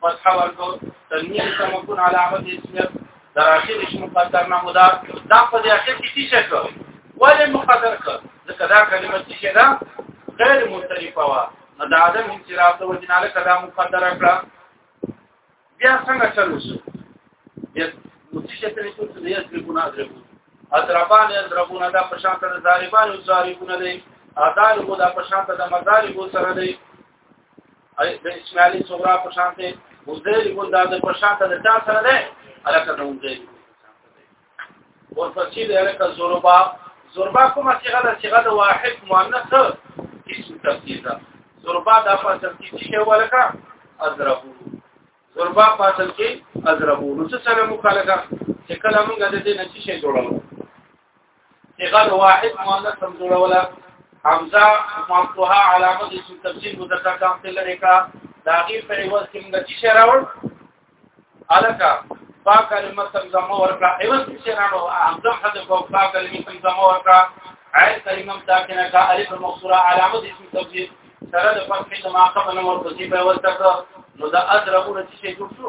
فتح ورکو تنوین سمکون علامت اسمیت در آخر اش مقدر نه مدا دا په دې اخر کې څه شکو ولې مقدر کړ ځکه دا کلمه چې شه دا غیر مختلفه وا نو دا عدم انصراف د وجناله کدا مقدر کړه بیا څنګه چلو شو بیا متشه ته نشو ته یې څه ګناه درو اضربان اضربون دا په شان ته ضاربان او ضاربون دی اذان هو دا په شان ته د مضارب سره دی د اسماعیلی صغرا په شان ته وزیر ګل دا د په شان ته د چا سره ده الکه د وزیر ورپسې د الکه زوربا زوربا کومه صيغه ده صيغه د واحد مؤنث اسم تفسیر ده زوربا د په اصل کې څه ولکه اضربو زوربا په اصل کې اضربو نو څه سره مخالفه چې کله موږ د دې نشي جوړو صيغه واحد مؤنث هم جوړوله حمزه مفتوحه علامه د تفسیر مذکر کام ته لري کا دا غیر پر ایواز کې موږ چې شراول الکا با کلمه تمزمه ورکا ایواز کې شراو حمزه حد کو با کلمه تمزمه ورکا عین کلمه ساکنه کا الف مقصوره علامه د تفسیر سره د فتح د ماقبه نو ورپسې په ورته نو دا اضربونه چې جوړ شو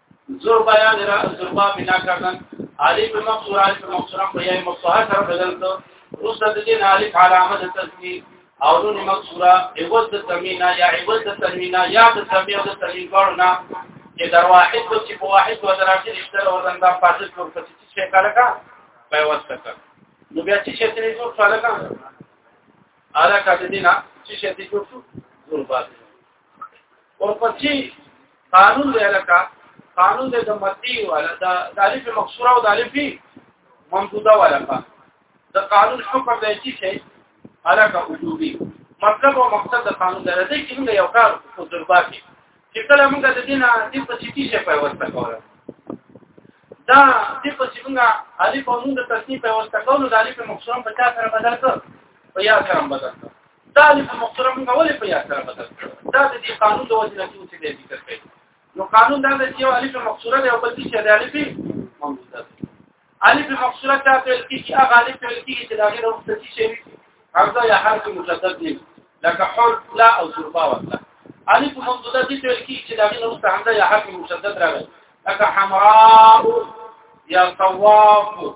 زور بیان را زربا بنا کردن علی په مقصور علی په مقصور په یای مصطفی سره بدل کړ روسته د دې علی علامه د تسنی او نون مقصوره عوض د تمینا یا عوض د تمینا یا د تمیع د تلیل ورنا چې در واحد کو چې په واحد و دراشي رشتہ ورن دا پاسه جوړ کړي چې څه کار کا په واسطه کړ نو بیا چې شته نه جوړ فعلا کا اعلی کا دینه چې شته جوړ شو ضرورت ورپسې قانون دی لکه قانون دی د متی ولا د الف مقصوره او د الف ممدوده ولا د قانون حکم دی چې شي علاقه وجوبي مطلب او مقصد د قانون دی د کې موږ یو کار په ضربه کې چې کله موږ د دینه د پسیتی شي په واسطه کوله دا د پسیمنګه الف او نون د تصنیف په واسطه کوله د الف مقصوره په چا سره بدل کړ په یا سره بدل کړ دا د محترم کولې په یاد سره بدل کړ دا د دې قانون د وجه نه چې څه دی ذکر کړي نو قانون دا دی چې یو الف مقصوره دی او بل چې د الف ممدوده الف مقصوره ته فعل کې چې هغه الف فعل کې چې دا غیر مستتی شي هغه یا حرف مجدد دی لکه حر لا او ضربا ولا الف ممدوده دي فعل کې چې دا غیر مستتی همدا یا حرف مجدد راغلی لکه حمراء یا طواف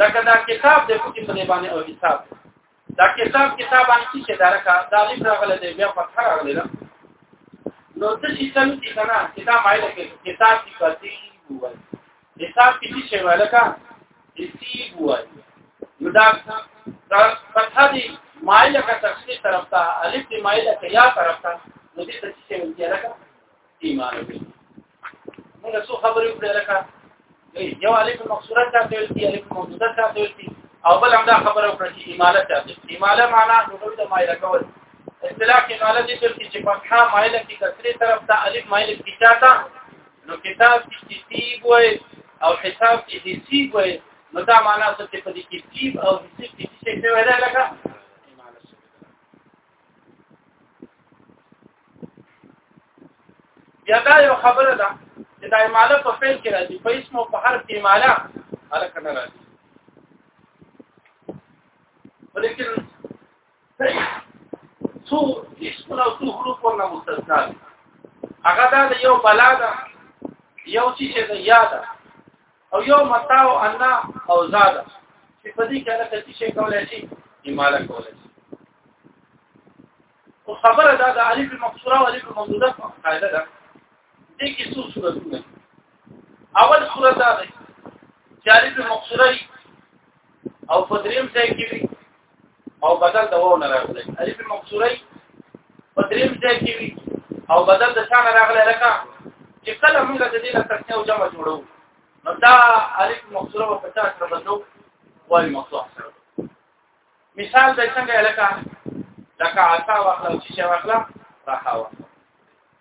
لکه دا کتاب د کوټي په باندې او حساب دا کتاب کتاب باندې چې دا راکا دا لیم راغله دی بیا په خره راغله ده نو څه چې څنګه چې کنه کتاب مایله کې کتاب کې پاتې وای حساب کې چې شی وای لکه اسی وای نو دا فتح دی مایله کا تفسیر طرف ته الف دی مایله کې یا طرف ته نو دې څه چې ویل کېږي ایمان وي موږ څو خبرې وکړې لکه یو الف مقصوره ته ویل دي الف موجوده ته ویل دي او بل هم دا خبره وکړه چې اماله ته دي اماله معنا ټول د مایل کول اصطلاح کې اماله دي چې فتحه مایل کې کسرې طرف ته الف مایل کې چاته نو کتاب کې کتیب وای او حساب کې حساب وای نو دا معنا څه په دې کې کتیب او حساب کې څه څه ویل لکه یا دا یو خبره ده چې دا اماله په فعل کې راځي په اسم او په حرف کې اماله الک نه راځي ولیکن څو اسم او څو حروف ورنه مستثنا دي هغه دا یو بلا ده یو چې ده یاده او یو متاع ان او زاد چې په دې کې لکه چې شي کولای شي ایماله کولای شي او خبره دا د الف المقصوره او الف الممدوده په قاعده ده دې کې څو صورتونه اول صورت دا ده چې الف المقصوره او په دریم ځای کې او بدل د وو نه راغلی الف مکسوره په دریم ځای کې وي او بدل د شان راغلی لکه چې کله موږ د دې نه ترتیب او جمع جوړو نو دا الف مکسوره په 50 سره بدلو وای مکسوره سره مثال د څنګه لکه لکه عطا واخلو چې واخلو راحاوه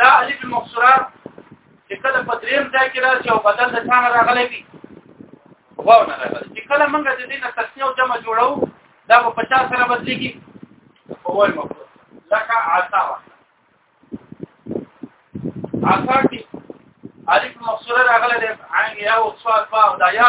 دا الف المقصوره چې کله په دریم ځای کې راځي او بدل د ثانه راغلی وي واو نه راغلی چې کله موږ د دې نه تسنیه او جمع جوړو دا په 50 سره بدلېږي په وای مقصوره لکه عطا عطا کې الف مقصوره راغله د عین یا او صاد با او دایا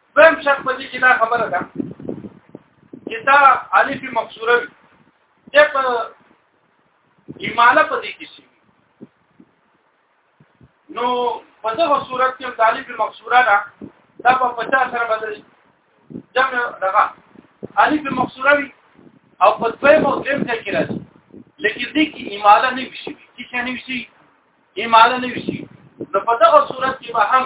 دویم شک په دې کې دا خبره ده چې دا الف مکسوره وي چې په ایماله په دې کې شي نو په دغه صورت کې طالب مکسوره ده دا په 50 سره بدل شي جمع دغه الف مکسوره وي او په دوی مو دیم ځای کې راځي لیکن دې کې ایماله نه وشي چې نه وشي ایماله نه وشي نو په دغه صورت کې به هم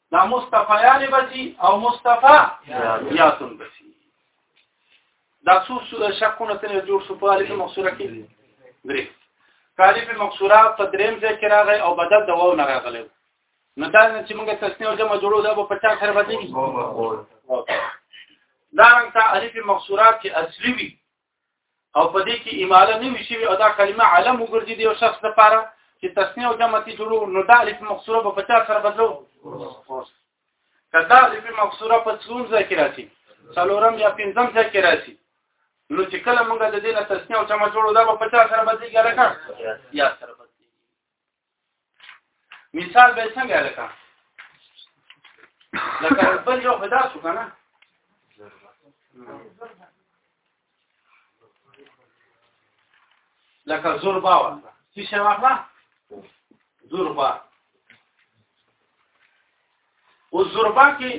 دا مصطفیان بسی او مصطفی یاتون بسی دا څو شکونه څنګه جوړ شو په اړه کې مخصوره کې درې طالب مخصوره په دریم ځای کې راغی او بدل د وو نه راغلی نو دا چې موږ تسنیه او جمع جوړو دا په 50 سره بدلېږي دا رنګ ته الف مخصوره چې اصلي وي او په دې کې اماله نه وی شوی او دا کلمه علم وګرځي د یو شخص لپاره چې تسنیه او جمع ته جوړو نو دا الف مقصوره په 50 سره بدلو کدا الف مقصوره په څوم ځای کې راځي څلورم یا پنځم ځای کې راځي نو چې کله موږ د دې نه تسنیه او جمع جوړو دا په 50 سره بدلېږي لکه یا سره مثال به څنګه لکه لکه بل یو خدا شو کنه لکه زور باور څه شي واخلا زور با او زور با کې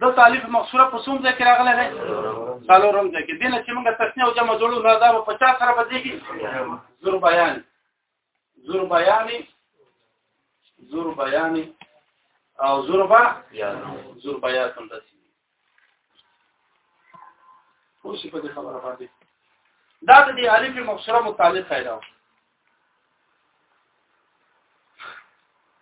د طالب مقصوره په څوم ځای کې راغله ده څلورم ځای کې دینه چې موږ تسنیه او جمع جوړو نه دا په 50 سره بدلېږي زور بیان زور بیانې زور بیانې او زور با زور بیان هم داسې خو شي په دې خبره باندې دا د دې الف مبصره متعلق قاعده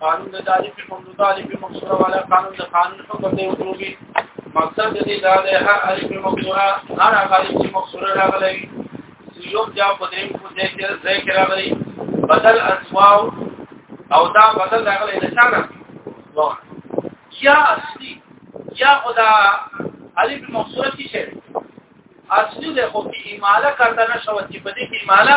قانون د تعریف په موضوع تعریف مخصوصه ولا قانون د قانون په کومه وګړي مقصد دې دا دی هر الف مخصوره هر الف مخصوره راغلي یو بیا په دې کو دې کې ذکر راغلي بدل اسماء او دا بدل راغلي د څنګه یا اصلي یا خدا الف مخصوره کې شه اصلي د خو کې اماله کارته نشو چې په دې کې اماله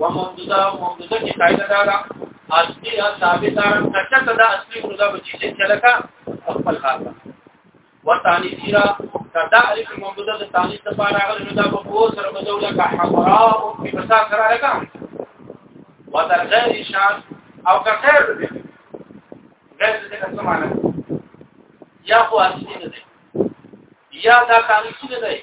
وممدوده ممدوده کی قاعده دا ده اصلي ثابته کچته دا اصلي وردا بچی چې چلکا خپل حال وتانی سیرا کدا الف ممدوده د تانی ته پاره هغه نو دا په پور سره بدوله کا حمراء او په بسا سره لکه وتر غیر شان او که خیر دې غیر دې څه معنی یا خو اصلي نه دی یا دا تانی سیرا دی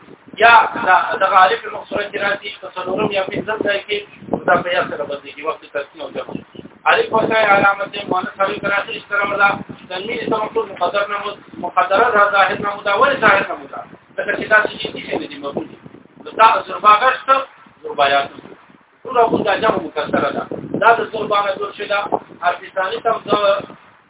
یا دا د غالب مخصوره کې راځي په څلورم یا پنځم ځای کې دا په یاد سره باندې کې وخت ترتیب او جمع الف وکای علامت مؤنث سره کراچي سره مدا تنوین ته مقصود مقدر نه مقدره را ظاهر نه مدا ول ظاهر نه مدا دا چې دا چې دې څه دي مقبول دي دا ضربه غشت ضربایات ټول هغه د جمع مکسره ده دا د ضربانه جوړ شوی دا ارتسانی تم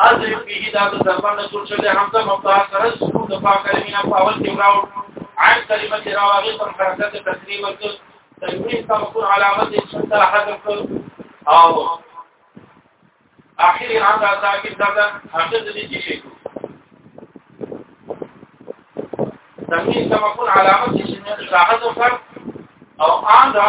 اذر فيه دا د زبر نه جوړ شوی حمزه مبتدا سره سکون د پاک کلمې نه پاول کې راو عن کلمه راوغه پر حرکت تقریبا تنوین تمکن علامت شتا حذف او اخر عن دا ساکت دا اخر د دې شي تنوین تمکن علامت شتا حذف او عن دا